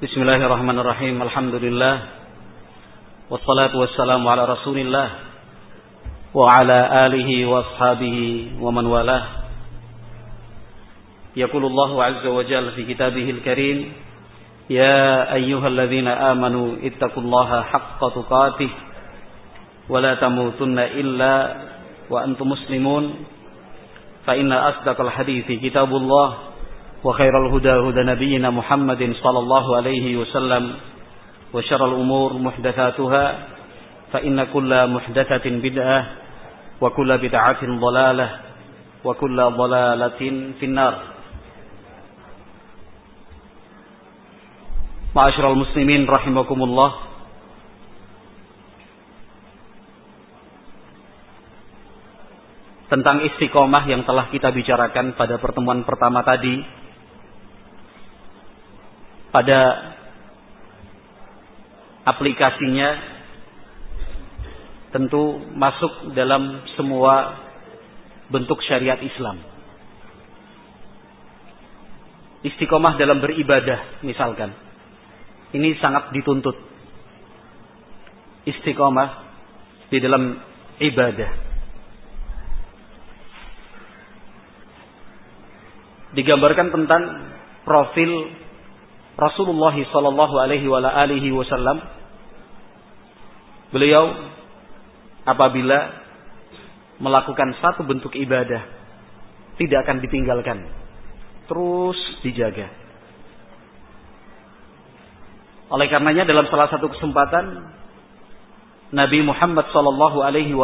Bismillahirrahmanirrahim. Alhamdulillah. Wassalatu wassalamu ala Rasulillah wa ala alihi wa ashabihi wa man walah. يقول الله عز وجل في كتابه الكريم يا أيها الذين آمنوا اتقوا الله حق تقاته ولا تموتن إلا وأنتم مسلمون فإن أصدق الحديث كتاب الله وخير الهدى هدى نبينا محمد صلى الله عليه وسلم وشر الأمور محدثاتها فإن كل محدثة بدعة وكل بدعة ضلالة وكل ضلالة في النار معاشر المسلمين رحمكم الله tentang istiqomah yang telah kita bicarakan pada pertemuan pertama tadi pada aplikasinya tentu masuk dalam semua bentuk syariat Islam. Istiqomah dalam beribadah misalkan. Ini sangat dituntut. Istiqomah di dalam ibadah. Digambarkan tentang profil Rasulullah sallallahu alaihi wasallam beliau apabila melakukan satu bentuk ibadah tidak akan ditinggalkan terus dijaga. Oleh karenanya dalam salah satu kesempatan Nabi Muhammad sallallahu alaihi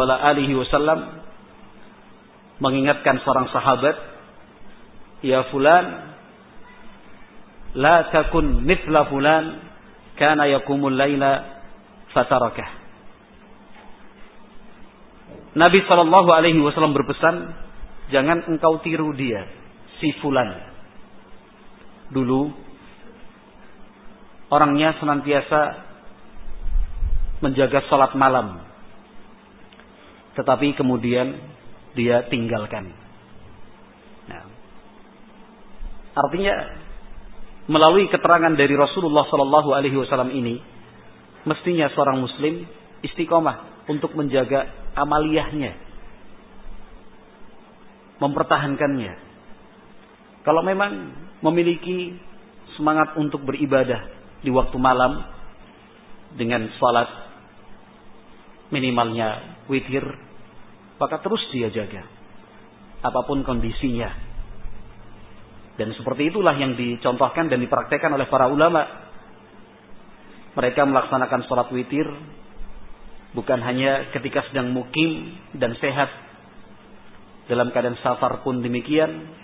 wasallam mengingatkan seorang sahabat ya fulan la takun mithla fulan kana yakumul laila fatarakah. Nabi Shallallahu Alaihi Wasallam berpesan, jangan engkau tiru dia, si fulan. Dulu orangnya senantiasa menjaga sholat malam, tetapi kemudian dia tinggalkan. Nah, artinya melalui keterangan dari Rasulullah Shallallahu Alaihi Wasallam ini, mestinya seorang Muslim istiqomah untuk menjaga amaliyahnya, mempertahankannya. Kalau memang memiliki semangat untuk beribadah di waktu malam dengan sholat minimalnya witir, maka terus dia jaga apa pun kondisinya dan seperti itulah yang dicontohkan dan dipraktekkan oleh para ulama. Mereka melaksanakan sholat witir bukan hanya ketika sedang mukim dan sehat. Dalam keadaan safar pun demikian.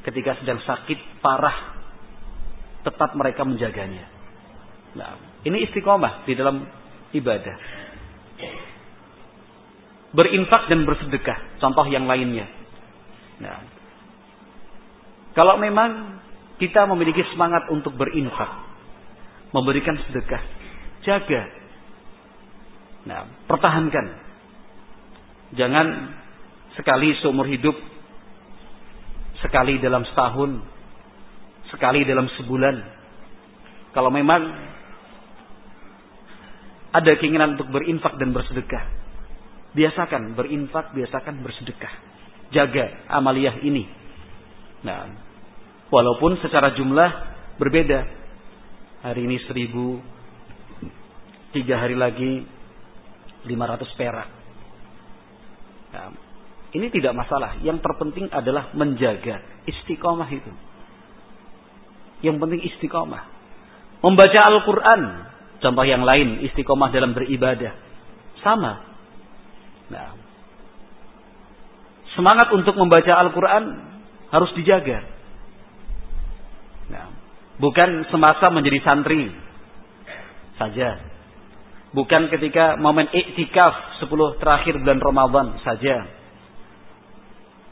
Ketika sedang sakit parah tetap mereka menjaganya. Nah, ini istiqomah di dalam ibadah. Berinfak dan bersedekah, contoh yang lainnya. Nah, kalau memang kita memiliki semangat untuk berinfak, memberikan sedekah, jaga. Nah, pertahankan. Jangan sekali seumur hidup, sekali dalam setahun, sekali dalam sebulan. Kalau memang ada keinginan untuk berinfak dan bersedekah, biasakan berinfak, biasakan bersedekah. Jaga amaliyah ini. Nah, Walaupun secara jumlah berbeda. Hari ini seribu, tiga hari lagi lima ratus perak. Nah, ini tidak masalah. Yang terpenting adalah menjaga istiqomah itu. Yang penting istiqomah. Membaca Al-Quran. Contoh yang lain, istiqomah dalam beribadah. Sama. Nah, semangat untuk membaca Al-Quran harus dijaga. Bukan semasa menjadi santri saja. Bukan ketika momen iktikaf 10 terakhir bulan Ramadan saja.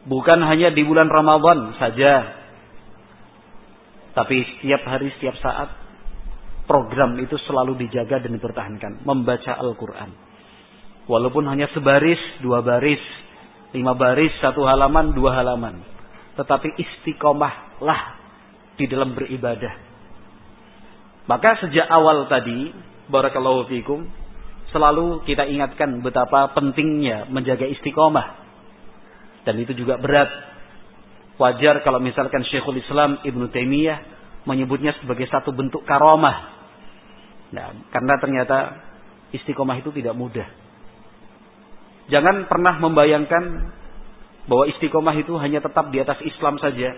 Bukan hanya di bulan Ramadan saja. Tapi setiap hari, setiap saat program itu selalu dijaga dan dipertahankan. Membaca Al-Quran. Walaupun hanya sebaris, dua baris, lima baris, satu halaman, dua halaman. Tetapi istiqomahlah di dalam beribadah. Maka sejak awal tadi, barakallahu fikum, selalu kita ingatkan betapa pentingnya menjaga istiqomah. Dan itu juga berat. Wajar kalau misalkan Syekhul Islam Ibnu Taimiyah menyebutnya sebagai satu bentuk karomah. Nah, karena ternyata istiqomah itu tidak mudah. Jangan pernah membayangkan bahwa istiqomah itu hanya tetap di atas Islam saja.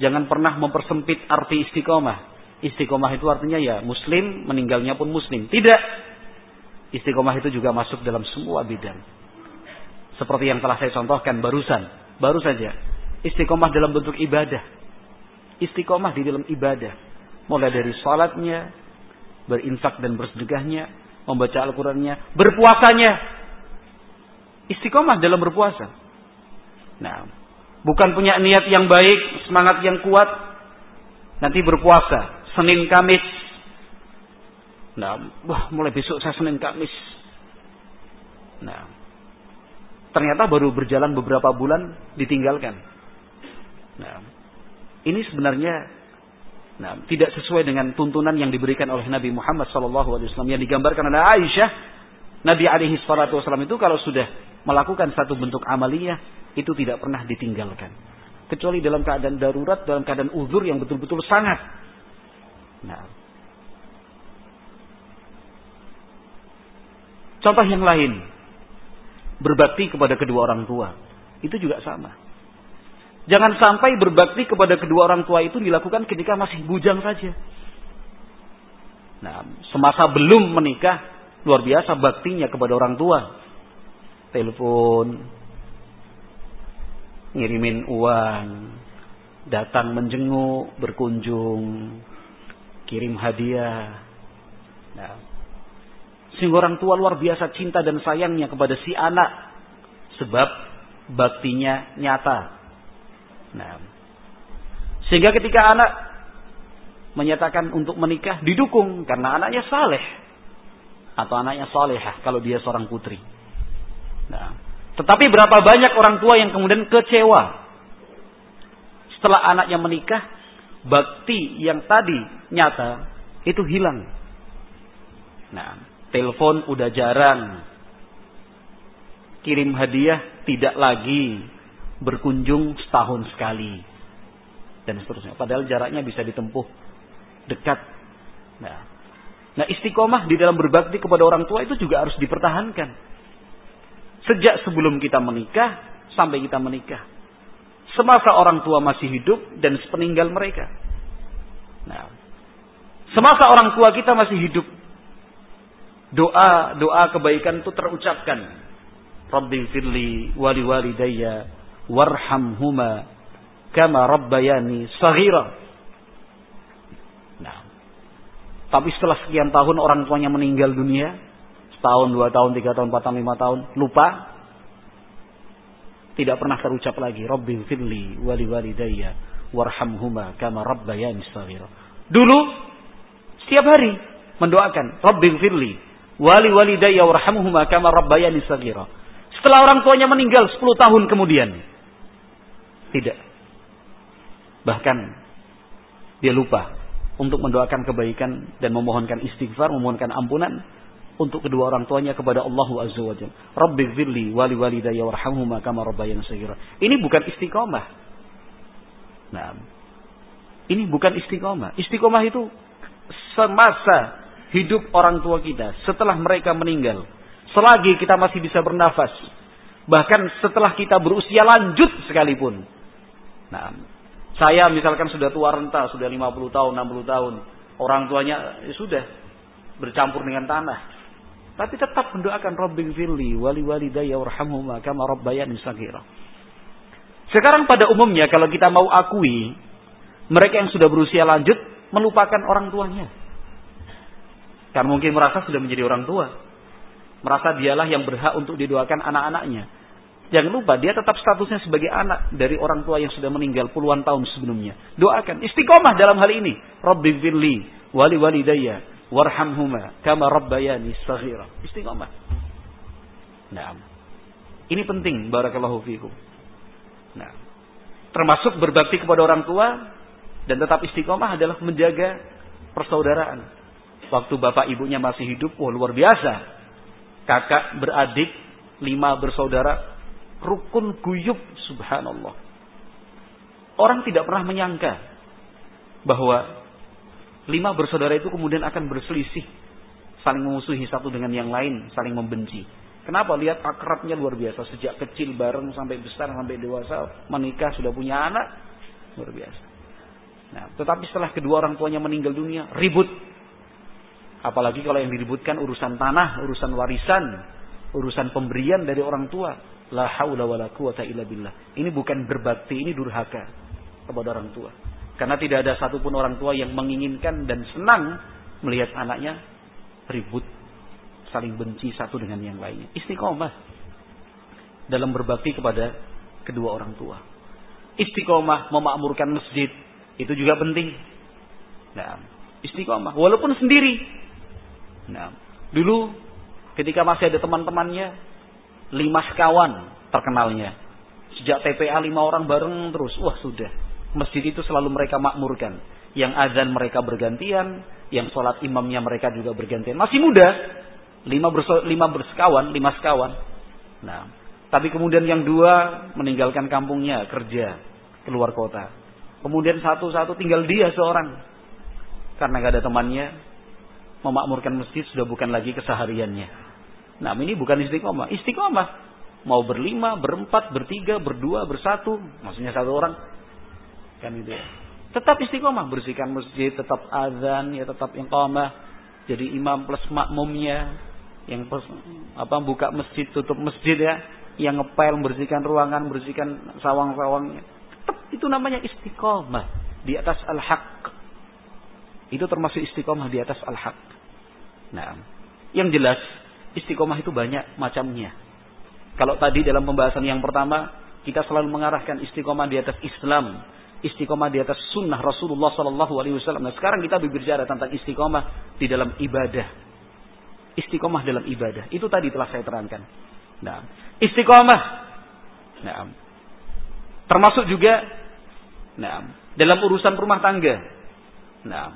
Jangan pernah mempersempit arti istiqomah. Istiqomah itu artinya ya muslim, meninggalnya pun muslim. Tidak. Istiqomah itu juga masuk dalam semua bidang. Seperti yang telah saya contohkan barusan. Baru saja. Istiqomah dalam bentuk ibadah. Istiqomah di dalam ibadah. Mulai dari sholatnya, berinfak dan bersedekahnya, membaca Al-Qurannya, berpuasanya. Istiqomah dalam berpuasa. Nah, bukan punya niat yang baik, semangat yang kuat, nanti berpuasa Senin Kamis. Nah, wah mulai besok saya Senin Kamis. Nah, ternyata baru berjalan beberapa bulan ditinggalkan. Nah, ini sebenarnya nah, tidak sesuai dengan tuntunan yang diberikan oleh Nabi Muhammad SAW yang digambarkan oleh Aisyah. Nabi alaihi salatu wasallam itu kalau sudah melakukan satu bentuk amaliyah itu tidak pernah ditinggalkan. Kecuali dalam keadaan darurat, dalam keadaan uzur yang betul-betul sangat Nah. Contoh yang lain, berbakti kepada kedua orang tua. Itu juga sama. Jangan sampai berbakti kepada kedua orang tua itu dilakukan ketika masih bujang saja. Nah, semasa belum menikah, luar biasa baktinya kepada orang tua. Telepon, ngirimin uang, datang menjenguk, berkunjung, kirim hadiah. Nah, sehingga orang tua luar biasa cinta dan sayangnya kepada si anak. Sebab baktinya nyata. Nah, sehingga ketika anak menyatakan untuk menikah didukung karena anaknya saleh. Atau anaknya salehah kalau dia seorang putri. Nah, tetapi berapa banyak orang tua yang kemudian kecewa setelah anaknya menikah bakti yang tadi nyata itu hilang. Nah, telepon udah jarang. Kirim hadiah tidak lagi. Berkunjung setahun sekali. Dan seterusnya. Padahal jaraknya bisa ditempuh dekat. Nah, nah istiqomah di dalam berbakti kepada orang tua itu juga harus dipertahankan. Sejak sebelum kita menikah sampai kita menikah semasa orang tua masih hidup dan sepeninggal mereka. Nah, semasa orang tua kita masih hidup, doa doa kebaikan itu terucapkan. Rabbi firli wali walidayya warhamhuma kama rabbayani saghira. Nah, tapi setelah sekian tahun orang tuanya meninggal dunia, setahun, dua tahun, tiga tahun, empat tahun, lima tahun, lupa, tidak pernah terucap lagi Rabbi firli wali walidayya warhamhuma kama rabbayani shaghira. Dulu setiap hari mendoakan Rabbi firli wali walidayya warhamhuma kama rabbayani shaghira. Setelah orang tuanya meninggal 10 tahun kemudian tidak. Bahkan dia lupa untuk mendoakan kebaikan dan memohonkan istighfar, memohonkan ampunan untuk kedua orang tuanya kepada Allah Azza wa Jalla. Rabbi firli wali walidayya warhamhuma kama rabbayani saghira. Ini bukan istiqomah. Nah, ini bukan istiqomah. Istiqomah itu semasa hidup orang tua kita, setelah mereka meninggal, selagi kita masih bisa bernafas, bahkan setelah kita berusia lanjut sekalipun. Nah, saya misalkan sudah tua renta, sudah 50 tahun, 60 tahun, orang tuanya ya sudah bercampur dengan tanah. Tapi tetap mendoakan Rabbi firli wali walidayya warhamhuma kama rabbayani saghira. Sekarang pada umumnya kalau kita mau akui mereka yang sudah berusia lanjut melupakan orang tuanya. Karena mungkin merasa sudah menjadi orang tua. Merasa dialah yang berhak untuk didoakan anak-anaknya. Jangan lupa dia tetap statusnya sebagai anak dari orang tua yang sudah meninggal puluhan tahun sebelumnya. Doakan istiqomah dalam hal ini. Rabbi firli wali walidayya warhamhuma kama rabbayani saghira. Istiqamah. Nah. Ini penting barakallahu fikum. Nah. Termasuk berbakti kepada orang tua dan tetap istiqomah adalah menjaga persaudaraan. Waktu bapak ibunya masih hidup, wah luar biasa. Kakak beradik, lima bersaudara, rukun guyup, subhanallah. Orang tidak pernah menyangka bahwa lima bersaudara itu kemudian akan berselisih, saling memusuhi satu dengan yang lain, saling membenci. Kenapa? Lihat akrabnya luar biasa. Sejak kecil bareng sampai besar sampai dewasa. Menikah sudah punya anak. Luar biasa. Nah, tetapi setelah kedua orang tuanya meninggal dunia, ribut. Apalagi kalau yang diributkan urusan tanah, urusan warisan, urusan pemberian dari orang tua. La haula wala quwata illa billah. Ini bukan berbakti, ini durhaka kepada orang tua. Karena tidak ada satupun orang tua yang menginginkan dan senang melihat anaknya ribut saling benci satu dengan yang lainnya. Istiqomah dalam berbakti kepada kedua orang tua. Istiqomah memakmurkan masjid itu juga penting. Nah, istiqomah walaupun sendiri. Nah, dulu ketika masih ada teman-temannya lima sekawan terkenalnya. Sejak TPA lima orang bareng terus. Wah, sudah. Masjid itu selalu mereka makmurkan. Yang azan mereka bergantian, yang sholat imamnya mereka juga bergantian. Masih muda, Lima, berso, lima bersekawan, lima sekawan. Nah, tapi kemudian yang dua meninggalkan kampungnya, kerja, keluar kota. Kemudian satu-satu tinggal dia seorang. Karena gak ada temannya, memakmurkan masjid sudah bukan lagi kesehariannya. Nah, ini bukan istiqomah. Istiqomah mau berlima, berempat, bertiga, berdua, bersatu, maksudnya satu orang. Kan itu ya. Tetap istiqomah, bersihkan masjid, tetap azan, ya tetap iqamah, jadi imam plus makmumnya, yang apa buka masjid tutup masjid ya. Yang ngepel membersihkan ruangan membersihkan sawang-sawangnya tetap itu namanya istiqomah. Di atas al-haq. Itu termasuk istiqomah di atas al-haq. Nah yang jelas istiqomah itu banyak macamnya. Kalau tadi dalam pembahasan yang pertama kita selalu mengarahkan istiqomah di atas Islam istiqomah di atas sunnah Rasulullah Sallallahu Alaihi Wasallam. Nah sekarang kita berbicara tentang istiqomah di dalam ibadah istiqomah dalam ibadah. Itu tadi telah saya terangkan. Nah, istiqomah. Nah, termasuk juga nah, dalam urusan rumah tangga. Nah,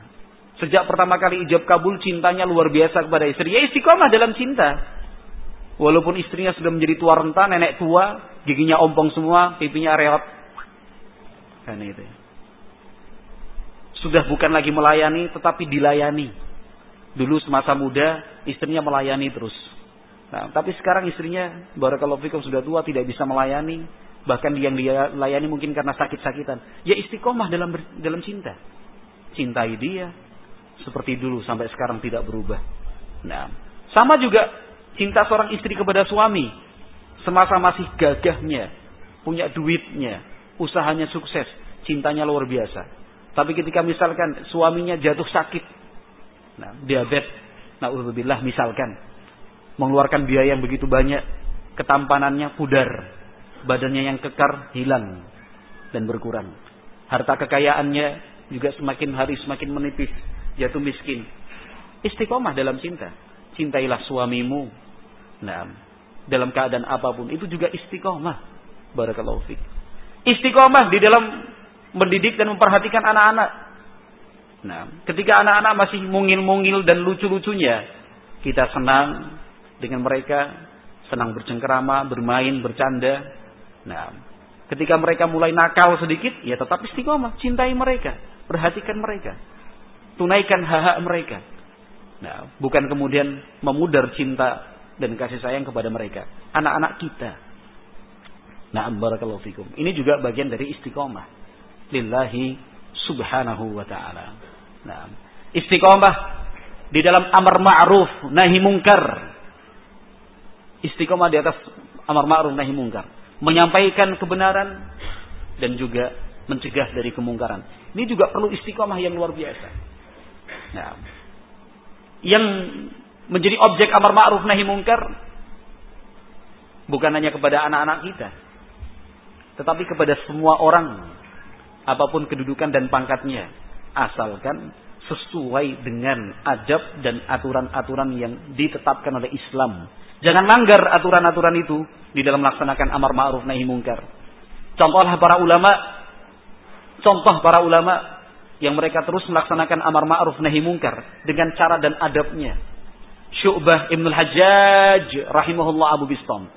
sejak pertama kali ijab kabul cintanya luar biasa kepada istri. Ya istiqomah dalam cinta. Walaupun istrinya sudah menjadi tua renta, nenek tua, giginya ompong semua, pipinya reot. Kan itu. Sudah bukan lagi melayani, tetapi dilayani. Dulu semasa muda, istrinya melayani terus. Nah, tapi sekarang istrinya barakallahu fikum sudah tua tidak bisa melayani, bahkan yang dia layani mungkin karena sakit-sakitan. Ya istiqomah dalam dalam cinta. Cintai dia seperti dulu sampai sekarang tidak berubah. Nah, sama juga cinta seorang istri kepada suami semasa masih gagahnya, punya duitnya, usahanya sukses, cintanya luar biasa. Tapi ketika misalkan suaminya jatuh sakit, nah, diabetes, Na'udzubillah misalkan. Mengeluarkan biaya yang begitu banyak. Ketampanannya pudar. Badannya yang kekar hilang. Dan berkurang. Harta kekayaannya juga semakin hari semakin menipis. Jatuh miskin. Istiqomah dalam cinta. Cintailah suamimu. Nah, dalam keadaan apa pun. Itu juga istiqomah. Barakallahu fiqh. Istiqomah di dalam mendidik dan memperhatikan anak-anak Nah, ketika anak-anak masih mungil-mungil dan lucu-lucunya, kita senang dengan mereka, senang bercengkerama, bermain, bercanda. Nah, ketika mereka mulai nakal sedikit, ya tetap istiqomah, cintai mereka, perhatikan mereka, tunaikan hak-hak mereka. Nah, bukan kemudian memudar cinta dan kasih sayang kepada mereka, anak-anak kita. Nah, barakallahu fikum. Ini juga bagian dari istiqomah. Lillahi subhanahu wa ta'ala. Nah, istiqomah di dalam amar ma'ruf nahi mungkar. Istiqomah di atas amar ma'ruf nahi mungkar. Menyampaikan kebenaran dan juga mencegah dari kemungkaran. Ini juga perlu istiqomah yang luar biasa. Nah, yang menjadi objek amar ma'ruf nahi mungkar bukan hanya kepada anak-anak kita, tetapi kepada semua orang apa pun kedudukan dan pangkatnya asalkan sesuai dengan adab dan aturan-aturan yang ditetapkan oleh Islam. Jangan langgar aturan-aturan itu di dalam melaksanakan amar ma'ruf nahi mungkar. Contohlah para ulama, contoh para ulama yang mereka terus melaksanakan amar ma'ruf nahi mungkar dengan cara dan adabnya. Syu'bah Ibnul Hajjaj rahimahullah Abu Bistam.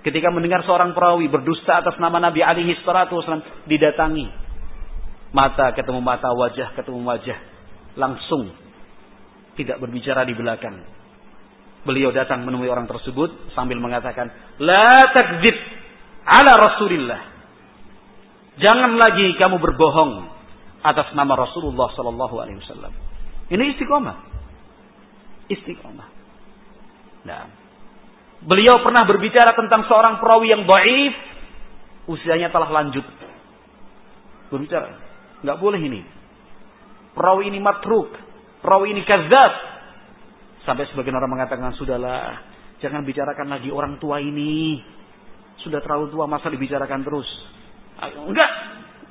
Ketika mendengar seorang perawi berdusta atas nama Nabi alaihi salatu wasallam didatangi. Mata ketemu mata, wajah ketemu wajah. Langsung tidak berbicara di belakang. Beliau datang menemui orang tersebut sambil mengatakan, "La takdzib ala Rasulillah." Jangan lagi kamu berbohong atas nama Rasulullah Sallallahu Alaihi Wasallam. Ini istiqomah. Istiqomah. Nah, beliau pernah berbicara tentang seorang perawi yang baif, usianya telah lanjut. Berbicara, nggak boleh ini. Perawi ini matruk, perawi ini kazab. Sampai sebagian orang mengatakan sudahlah, jangan bicarakan lagi orang tua ini. Sudah terlalu tua masa dibicarakan terus. Enggak,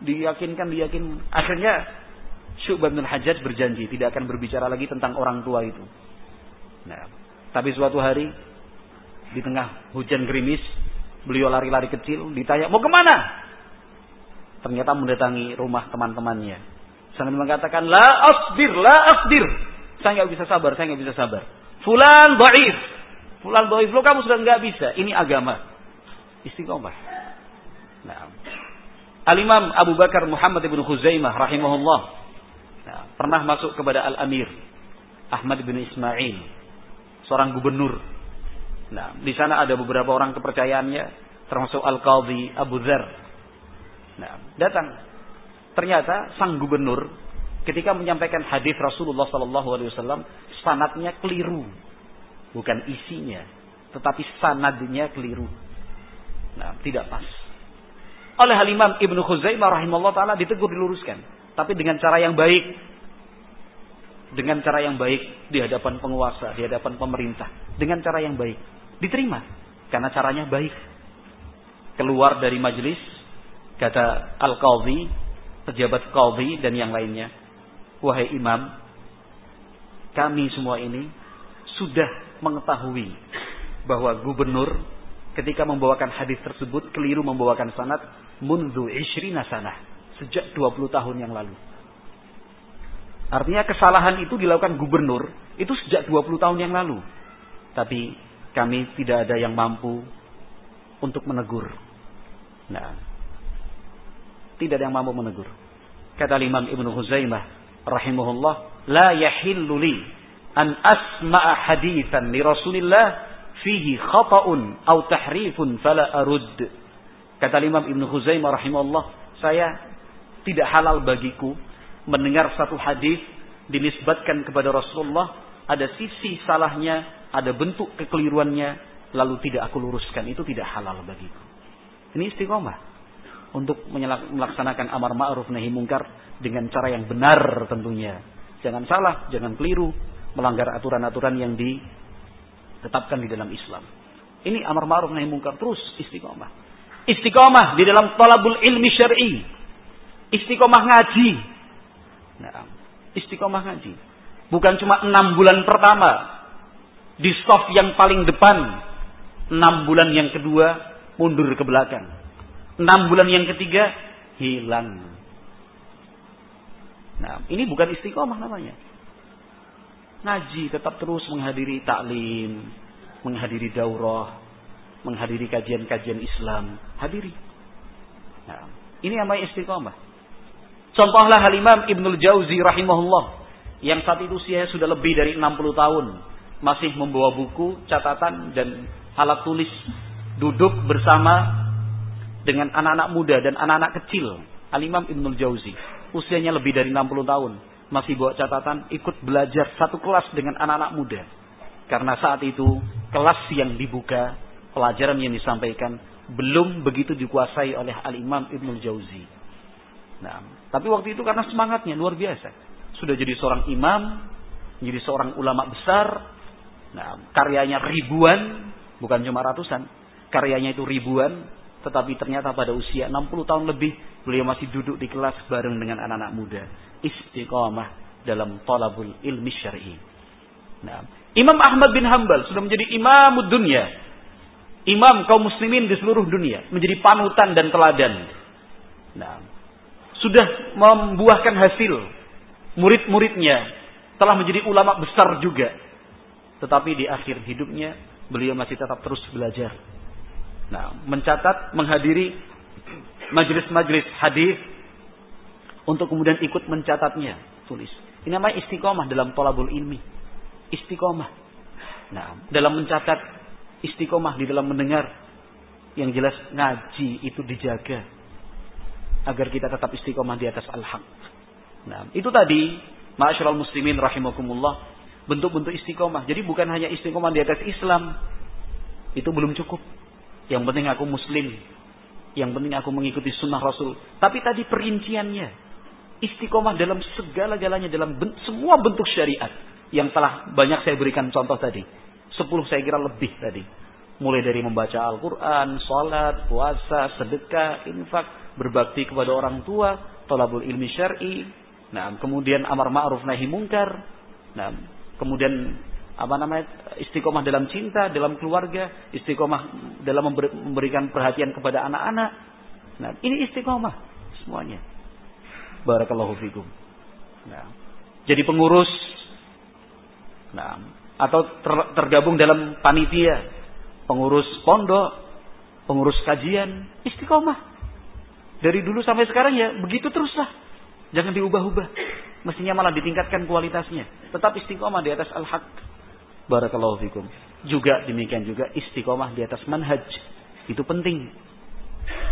diyakinkan diyakin akhirnya Syu'bah bin Hajjaj berjanji tidak akan berbicara lagi tentang orang tua itu. Nah, tapi suatu hari di tengah hujan gerimis, beliau lari-lari kecil, ditanya mau ke mana? Ternyata mendatangi rumah teman-temannya. Sambil mengatakan, la asbir, la asbir. Saya nggak bisa sabar, saya nggak bisa sabar. Fulan baif, fulan baif, lo kamu sudah nggak bisa. Ini agama. Istiqomah. Nah, Al-Imam Abu Bakar Muhammad ibn Khuzaimah rahimahullah ya, pernah masuk kepada Al-Amir Ahmad bin Ismail, seorang gubernur. Nah, di sana ada beberapa orang kepercayaannya, termasuk Al-Qadhi Abu Dzar. Nah, datang. Ternyata sang gubernur ketika menyampaikan hadis Rasulullah sallallahu alaihi wasallam, sanadnya keliru. Bukan isinya, tetapi sanadnya keliru. Nah, tidak pas oleh Al-Imam Ibnu Khuzaimah rahimahullah taala ditegur diluruskan, tapi dengan cara yang baik. Dengan cara yang baik di hadapan penguasa, di hadapan pemerintah, dengan cara yang baik. Diterima karena caranya baik. Keluar dari majelis kata Al-Qadhi, pejabat Qadhi dan yang lainnya, "Wahai imam, kami semua ini sudah mengetahui bahwa gubernur ketika membawakan hadis tersebut keliru membawakan sanad mundu ishrina sanah. Sejak 20 tahun yang lalu. Artinya kesalahan itu dilakukan gubernur itu sejak 20 tahun yang lalu. Tapi kami tidak ada yang mampu untuk menegur. Nah, tidak ada yang mampu menegur. Kata Imam Ibnu Huzaimah rahimahullah, la yahillu li an asma'a hadithan li Rasulillah fihi khata'un au tahrifun fala arud. Kata Imam Ibnu Khuzaimah rahimahullah, saya tidak halal bagiku mendengar satu hadis dinisbatkan kepada Rasulullah, ada sisi salahnya, ada bentuk kekeliruannya, lalu tidak aku luruskan. Itu tidak halal bagiku. Ini istiqomah untuk melaksanakan amar ma'ruf nahi mungkar dengan cara yang benar tentunya. Jangan salah, jangan keliru, melanggar aturan-aturan yang ditetapkan di dalam Islam. Ini amar ma'ruf nahi mungkar terus istiqomah. Istiqomah di dalam talabul ilmi syar'i. Istiqomah ngaji. Nah, istiqomah ngaji. Bukan cuma enam bulan pertama di soft yang paling depan, enam bulan yang kedua mundur ke belakang, enam bulan yang ketiga hilang. Nah, ini bukan istiqomah namanya. Ngaji tetap terus menghadiri taklim, menghadiri daurah, menghadiri kajian-kajian Islam, hadiri. Nah, ini namanya istiqomah. Contohlah Halimam Ibnul Jauzi rahimahullah yang saat itu usianya sudah lebih dari 60 tahun, masih membawa buku, catatan dan alat tulis, duduk bersama dengan anak-anak muda dan anak-anak kecil. Al-Imam Ibnul Jauzi, usianya lebih dari 60 tahun, masih bawa catatan, ikut belajar satu kelas dengan anak-anak muda. Karena saat itu kelas yang dibuka pelajaran yang disampaikan belum begitu dikuasai oleh Al-Imam Ibnu Jauzi. Nah, tapi waktu itu karena semangatnya luar biasa. Sudah jadi seorang imam, menjadi seorang ulama besar. Nah, karyanya ribuan, bukan cuma ratusan. Karyanya itu ribuan, tetapi ternyata pada usia 60 tahun lebih beliau masih duduk di kelas bareng dengan anak-anak muda. Istiqamah dalam talabul ilmi syar'i. Nah, Imam Ahmad bin Hambal sudah menjadi imam dunia imam kaum muslimin di seluruh dunia, menjadi panutan dan teladan. Nah, sudah membuahkan hasil murid-muridnya telah menjadi ulama besar juga. Tetapi di akhir hidupnya beliau masih tetap terus belajar. Nah, mencatat, menghadiri majelis-majelis hadis untuk kemudian ikut mencatatnya, tulis. Ini namanya istiqomah dalam tolabul ilmi. Istiqomah. Nah, dalam mencatat istiqomah di dalam mendengar yang jelas ngaji itu dijaga agar kita tetap istiqomah di atas al-haq. Nah, itu tadi ma'asyiral muslimin rahimakumullah bentuk-bentuk istiqomah. Jadi bukan hanya istiqomah di atas Islam. Itu belum cukup. Yang penting aku muslim. Yang penting aku mengikuti sunnah Rasul. Tapi tadi perinciannya. Istiqomah dalam segala-galanya. Dalam ben semua bentuk syariat. Yang telah banyak saya berikan contoh tadi. Sepuluh saya kira lebih tadi. Mulai dari membaca Al-Quran, sholat, puasa, sedekah, infak, berbakti kepada orang tua, tolabul ilmi syar'i, nah, kemudian amar ma'ruf nahi mungkar, nah, kemudian apa namanya istiqomah dalam cinta, dalam keluarga, istiqomah dalam memberikan perhatian kepada anak-anak. Nah, ini istiqomah semuanya. Barakallahu fikum. Nah, jadi pengurus nah, atau ter, tergabung dalam panitia, pengurus pondok, pengurus kajian, istiqomah. Dari dulu sampai sekarang ya begitu teruslah. Jangan diubah-ubah. Mestinya malah ditingkatkan kualitasnya. Tetap istiqomah di atas al-haq. Barakallahu fikum. Juga demikian juga istiqomah di atas manhaj. Itu penting.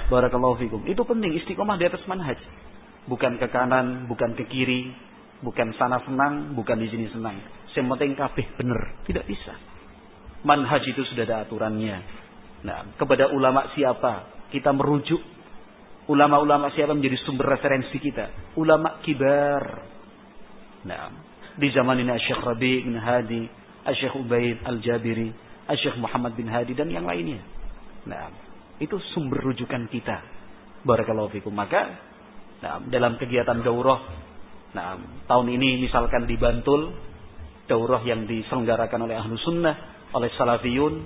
Barakallahu fikum. Itu penting istiqomah di atas manhaj. Bukan ke kanan, bukan ke kiri, bukan sana senang, bukan di sini senang. Sementing kabeh benar. Tidak bisa. Manhaj itu sudah ada aturannya. Nah, kepada ulama siapa kita merujuk Ulama-ulama siapa menjadi sumber referensi kita? Ulama kibar. Nah, di zaman ini Syekh Rabi bin Hadi, Syekh Ubaid Al-Jabiri, Syekh Muhammad bin Hadi dan yang lainnya. Nah, itu sumber rujukan kita. Barakallahu fikum. Maka nah, dalam kegiatan daurah nah, tahun ini misalkan di Bantul daurah yang diselenggarakan oleh Ahlu Sunnah, oleh Salafiyun,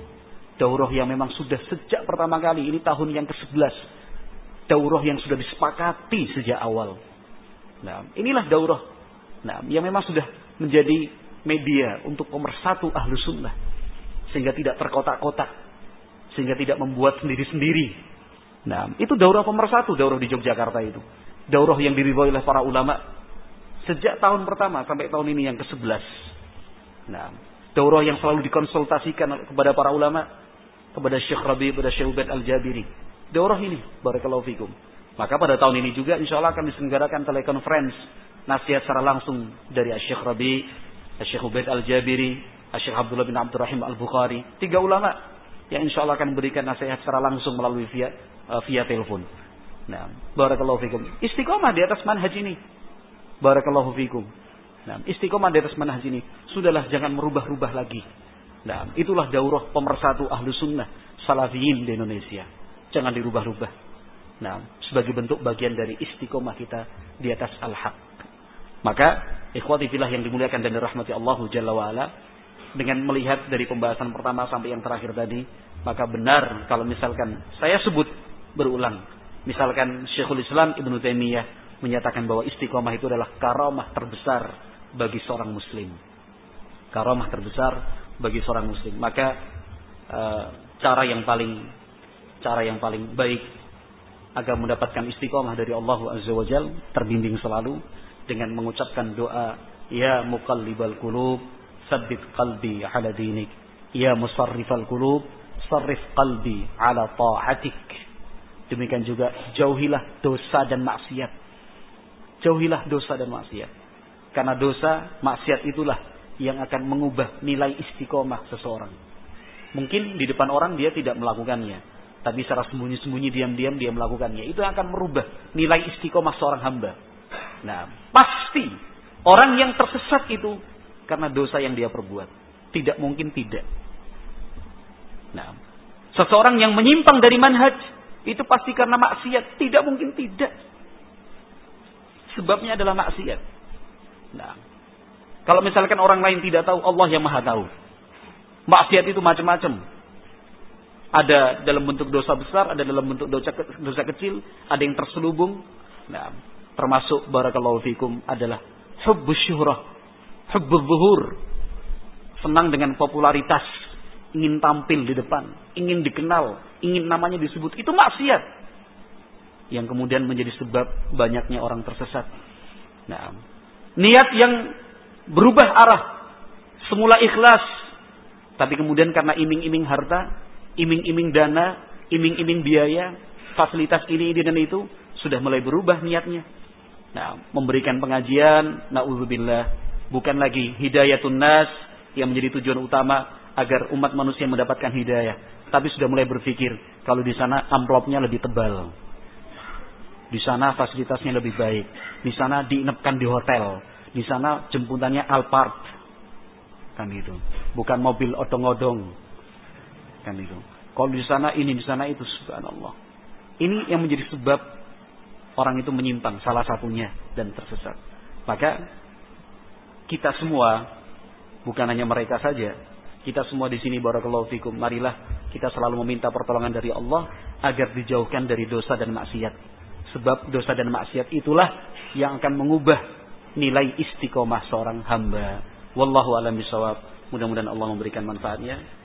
daurah yang memang sudah sejak pertama kali ini tahun yang ke-11 daurah yang sudah disepakati sejak awal. Nah, inilah daurah nah, yang memang sudah menjadi media untuk pemersatu ahlu sunnah. Sehingga tidak terkotak-kotak. Sehingga tidak membuat sendiri-sendiri. Nah, itu daurah pemersatu, daurah di Yogyakarta itu. Daurah yang diridhoi oleh para ulama sejak tahun pertama sampai tahun ini yang ke-11. Nah, daurah yang selalu dikonsultasikan kepada para ulama, kepada Syekh Rabi, kepada Syekh Ubaid Al-Jabiri, daurah ini. Barakallahu fikum. Maka pada tahun ini juga insya Allah akan diselenggarakan telekonferensi nasihat secara langsung dari Syekh Rabi, Syekh Ubaid Al-Jabiri, Syekh Abdullah bin Abdurrahim Al-Bukhari. Tiga ulama yang insya Allah akan memberikan nasihat secara langsung melalui via uh, via telepon. Nah, barakallahu fikum. Istiqomah di atas manhaj ini. Barakallahu fikum. Nah, istiqomah di atas manhaj ini. Sudahlah jangan merubah-rubah lagi. Nah, itulah daurah pemersatu ahlu sunnah salafiyin di Indonesia. Jangan dirubah-rubah. Nah, sebagai bentuk bagian dari istiqomah kita di atas al-haq. Maka, ikhwati filah yang dimuliakan dan dirahmati Allah Jalla wa'ala, dengan melihat dari pembahasan pertama sampai yang terakhir tadi, maka benar kalau misalkan saya sebut berulang. Misalkan Syekhul Islam Ibnu Taimiyah menyatakan bahwa istiqomah itu adalah karamah terbesar bagi seorang muslim. Karamah terbesar bagi seorang muslim. Maka uh, cara yang paling cara yang paling baik agar mendapatkan istiqomah dari Allah Azza wa Jal terbimbing selalu dengan mengucapkan doa ya muqallibal qulub sabbit qalbi ala dinik. Ya musarrifal qulub sarrif qalbi ala ta'atik. Demikian juga jauhilah dosa dan maksiat. Jauhilah dosa dan maksiat. Karena dosa maksiat itulah yang akan mengubah nilai istiqomah seseorang. Mungkin di depan orang dia tidak melakukannya tapi secara sembunyi-sembunyi diam-diam dia melakukannya. Itu akan merubah nilai istiqomah seorang hamba. Nah, pasti orang yang tersesat itu karena dosa yang dia perbuat. Tidak mungkin tidak. Nah, seseorang yang menyimpang dari manhaj itu pasti karena maksiat. Tidak mungkin tidak. Sebabnya adalah maksiat. Nah, kalau misalkan orang lain tidak tahu, Allah yang maha tahu. Maksiat itu macam-macam. Ada dalam bentuk dosa besar, ada dalam bentuk dosa, dosa kecil, ada yang terselubung. Nah, termasuk barakallahu fikum adalah Hubbus syuhrah. Hubbul zuhur. Senang dengan popularitas. Ingin tampil di depan. Ingin dikenal. Ingin namanya disebut. Itu maksiat. Yang kemudian menjadi sebab banyaknya orang tersesat. Nah, niat yang berubah arah. Semula ikhlas. Tapi kemudian karena iming-iming harta, iming-iming dana, iming-iming biaya, fasilitas ini, ini dan itu, sudah mulai berubah niatnya. Nah, memberikan pengajian, na'udzubillah, bukan lagi hidayatun nas yang menjadi tujuan utama agar umat manusia mendapatkan hidayah. Tapi sudah mulai berpikir, kalau di sana amplopnya lebih tebal. Di sana fasilitasnya lebih baik. Di sana diinapkan di hotel. Di sana jemputannya Alphard. Kan itu. Bukan mobil odong-odong. Kan itu. Kalau di sana ini, di sana itu. Subhanallah. Ini yang menjadi sebab orang itu menyimpang. Salah satunya. Dan tersesat. Maka kita semua. Bukan hanya mereka saja. Kita semua di sini barakallahu fikum. Marilah kita selalu meminta pertolongan dari Allah agar dijauhkan dari dosa dan maksiat. Sebab dosa dan maksiat itulah yang akan mengubah nilai istiqomah seorang hamba. Wallahu alam bisawab. Mudah-mudahan Allah memberikan manfaatnya.